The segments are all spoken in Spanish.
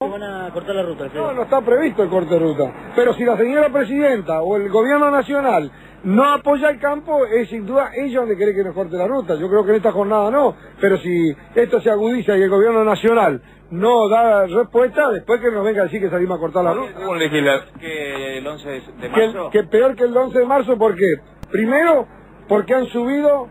Van a cortar la ruta, No, no está previsto el corte de ruta. Pero si la señora presidenta o el gobierno nacional no apoya el campo, es sin duda ellos donde quieren que nos corte la ruta. Yo creo que en esta jornada no. Pero si esto se agudiza y el gobierno nacional no da respuesta, después que nos venga a decir que salimos a cortar la ruta. ¿Cómo que el 11 de Que, marzo? que peor que el 11 de marzo, ¿por qué? Primero, porque han subido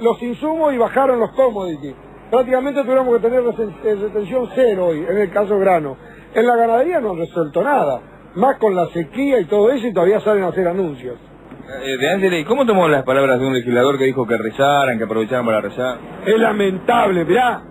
los insumos y bajaron los commodities. Prácticamente tuviéramos que tener eh, retención cero hoy, en el caso grano. En la ganadería no resuelto nada. Más con la sequía y todo eso, y todavía salen a hacer anuncios. Eh, de Ángeles, ¿cómo tomó las palabras de un legislador que dijo que rezaran, que aprovecharan para rezar? Es lamentable, mirá,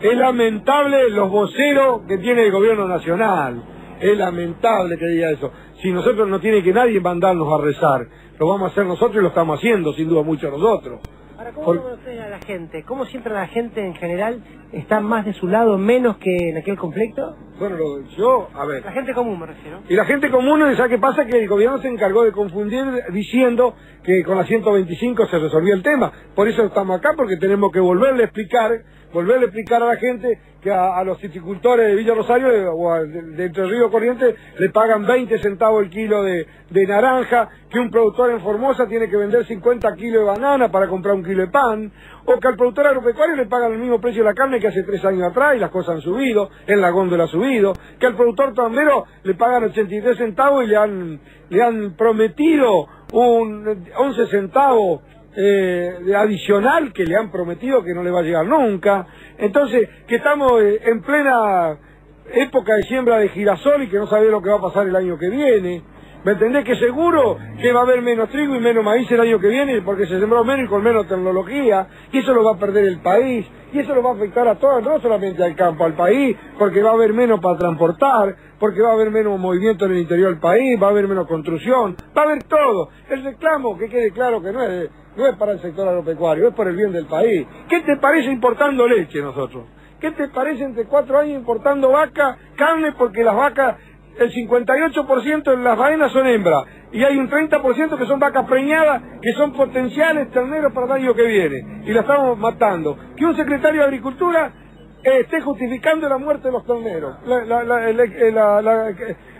es lamentable los voceros que tiene el gobierno nacional. Es lamentable que diga eso. Si nosotros no tiene que nadie mandarnos a rezar, lo vamos a hacer nosotros y lo estamos haciendo, sin duda, mucho nosotros. Ahora, ¿cómo Por- a la gente? ¿Cómo siempre la gente en general está más de su lado, menos que en aquel conflicto? Bueno, lo- yo, a ver. La gente común me refiero. Y la gente común, ¿sabe qué pasa? Que el gobierno se encargó de confundir diciendo que con la 125 se resolvía el tema. Por eso estamos acá, porque tenemos que volverle a explicar, volverle a explicar a la gente que a, los viticultores de Villa Rosario eh, o a- de, de Río Corrientes le pagan 20 centavos el kilo de, de naranja, que un productor en Formosa tiene que vender 50 kilos de banana para comprar un kilo de pan, o que al productor agropecuario le pagan el mismo precio de la carne que hace tres años atrás y las cosas han subido, en la góndola ha subido, que al productor tambero le pagan 83 centavos y le han, le han prometido un 11 centavos eh, adicional que le han prometido que no le va a llegar nunca. Entonces, que estamos eh, en plena época de siembra de girasol y que no sabe lo que va a pasar el año que viene. ¿Me entendés? Que seguro que va a haber menos trigo y menos maíz el año que viene porque se sembró menos y con menos tecnología y eso lo va a perder el país y eso lo va a afectar a todos, no solamente al campo, al país, porque va a haber menos para transportar, porque va a haber menos movimiento en el interior del país, va a haber menos construcción, va a haber todo. El reclamo, que quede claro que no es, no es para el sector agropecuario, es por el bien del país. ¿Qué te parece importando leche nosotros? ¿Qué te parece entre cuatro años importando vaca, carne, porque las vacas, el 58% de las faenas son hembras, y hay un 30% que son vacas preñadas, que son potenciales terneros para el año que viene, y la estamos matando. Que un secretario de Agricultura eh, esté justificando la muerte de los terneros, la- la-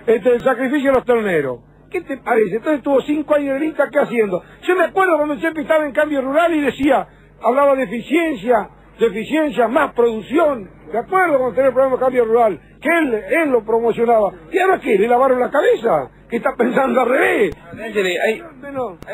este, el sacrificio de los terneros. ¿Qué te parece? Entonces estuvo cinco años de lista, ¿qué haciendo? Yo me acuerdo cuando Chepi estaba en cambio rural y decía, hablaba de eficiencia, de eficiencia, más producción. ¿De acuerdo cuando tenía el programa de cambio rural? Que él, él lo promocionaba. ¿Y ahora qué? ¿Le lavaron la cabeza? ¿Que está pensando al revés? Hay,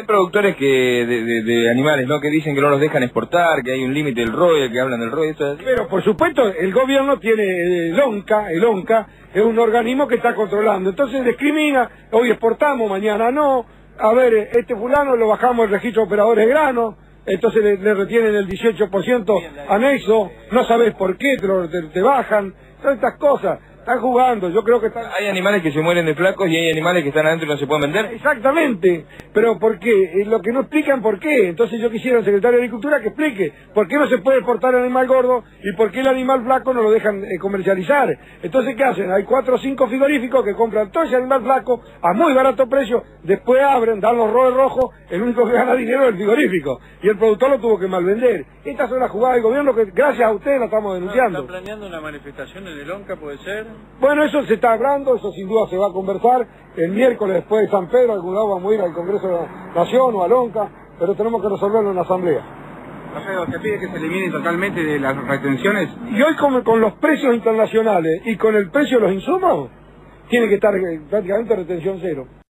productores que de, de- de animales, ¿no? Que dicen que no los dejan exportar, que hay un límite del ROE, que hablan del ROE, esto es. Pero por supuesto, el gobierno tiene eh, el ONCA, el ONCA es un organismo que está controlando. Entonces discrimina, hoy exportamos, mañana no. A ver, este fulano lo bajamos el registro de operadores de grano, entonces le, le retienen el 18% anexo, no sabes por qué, te, lo- te- te bajan, todas estas cosas. Están jugando, yo creo que están... Hay animales que se mueren de flacos y hay animales que están adentro y no se pueden vender. Exactamente, pero ¿por qué? Lo que no explican por qué. Entonces yo quisiera al secretario de Agricultura que explique por qué no se puede exportar el animal gordo y por qué el animal flaco no lo dejan eh, comercializar. Entonces, ¿qué hacen? Hay cuatro o cinco frigoríficos que compran todo ese animal flaco a muy barato precio, después abren, dan los roles rojos, el único que gana dinero es el frigorífico. Y el productor lo tuvo que malvender. Estas son las jugadas del gobierno que gracias a ustedes la estamos denunciando. ¿Está planeando una manifestación en el ONCA, puede ser? Bueno, eso se está hablando, eso sin duda se va a conversar. El miércoles después de San Pedro, algún lado vamos a ir al Congreso Nación o al ONCA, pero tenemos que resolverlo en la Asamblea. se pide que se elimine totalmente de las retenciones. Y hoy con, con los precios internacionales y con el precio de los insumos, tiene que estar eh, prácticamente retención cero.